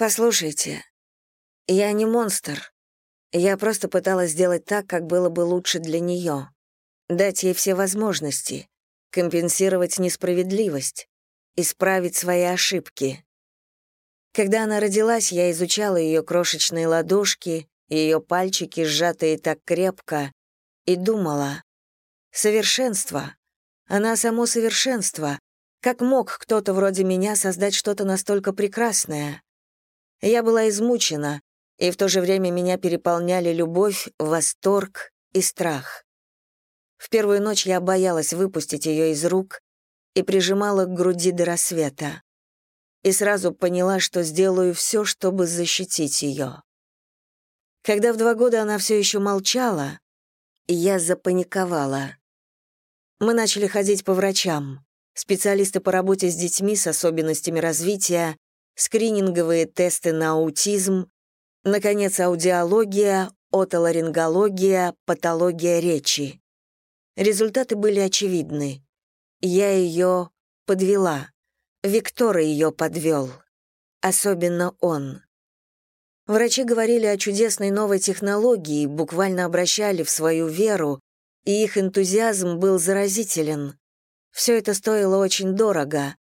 «Послушайте, я не монстр. Я просто пыталась сделать так, как было бы лучше для нее. Дать ей все возможности, компенсировать несправедливость, исправить свои ошибки. Когда она родилась, я изучала ее крошечные ладошки, ее пальчики, сжатые так крепко, и думала, совершенство. Она само совершенство. Как мог кто-то вроде меня создать что-то настолько прекрасное? Я была измучена, и в то же время меня переполняли любовь, восторг и страх. В первую ночь я боялась выпустить ее из рук и прижимала к груди до рассвета. И сразу поняла, что сделаю все, чтобы защитить ее. Когда в два года она все еще молчала, я запаниковала. Мы начали ходить по врачам. Специалисты по работе с детьми с особенностями развития, скрининговые тесты на аутизм, наконец, аудиология, отоларингология, патология речи. Результаты были очевидны. Я ее подвела. Виктор ее подвел. Особенно он. Врачи говорили о чудесной новой технологии, буквально обращали в свою веру, и их энтузиазм был заразителен. Все это стоило очень дорого.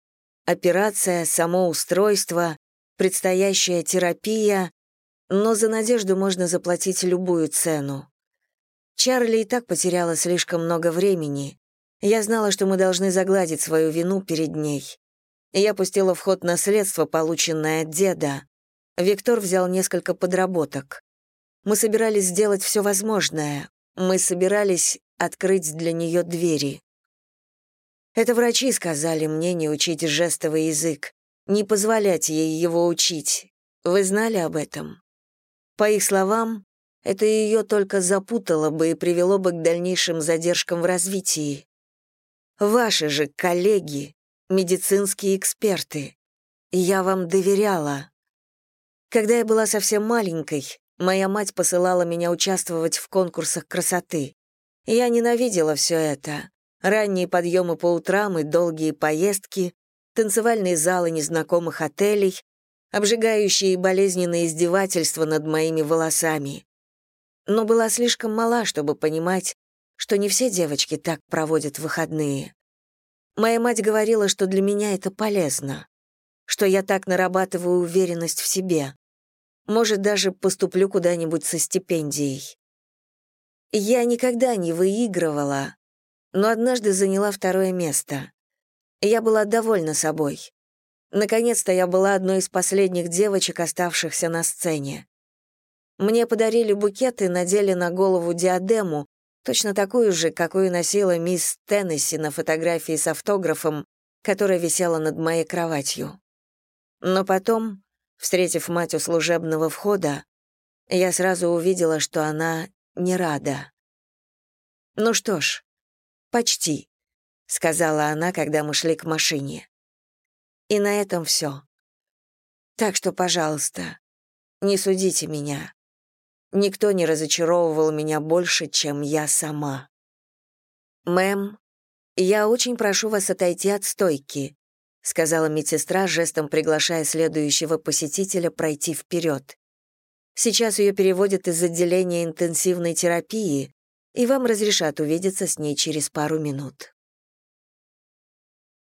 Операция, само устройство, предстоящая терапия, но за надежду можно заплатить любую цену. Чарли и так потеряла слишком много времени. Я знала, что мы должны загладить свою вину перед ней. Я пустила в ход наследство, полученное от деда. Виктор взял несколько подработок. Мы собирались сделать все возможное. Мы собирались открыть для нее двери. Это врачи сказали мне не учить жестовый язык, не позволять ей его учить. Вы знали об этом? По их словам, это ее только запутало бы и привело бы к дальнейшим задержкам в развитии. Ваши же коллеги, медицинские эксперты. Я вам доверяла. Когда я была совсем маленькой, моя мать посылала меня участвовать в конкурсах красоты. Я ненавидела все это. Ранние подъемы по утрам и долгие поездки, танцевальные залы незнакомых отелей, обжигающие и болезненные издевательства над моими волосами. Но была слишком мала, чтобы понимать, что не все девочки так проводят выходные. Моя мать говорила, что для меня это полезно, что я так нарабатываю уверенность в себе. Может, даже поступлю куда-нибудь со стипендией. Я никогда не выигрывала, но однажды заняла второе место. Я была довольна собой. Наконец-то я была одной из последних девочек, оставшихся на сцене. Мне подарили букет и надели на голову диадему, точно такую же, какую носила мисс Теннесси на фотографии с автографом, которая висела над моей кроватью. Но потом, встретив мать у служебного входа, я сразу увидела, что она не рада. «Ну что ж, почти», — сказала она, когда мы шли к машине. И на этом все. Так что, пожалуйста, не судите меня. Никто не разочаровывал меня больше, чем я сама. «Мэм, я очень прошу вас отойти от стойки», сказала медсестра, жестом приглашая следующего посетителя пройти вперед. Сейчас ее переводят из отделения интенсивной терапии, и вам разрешат увидеться с ней через пару минут.